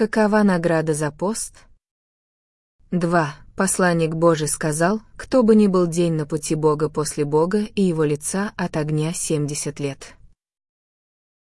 Какова награда за пост? 2. Посланник Божий сказал, кто бы ни был день на пути Бога после Бога и его лица от огня 70 лет.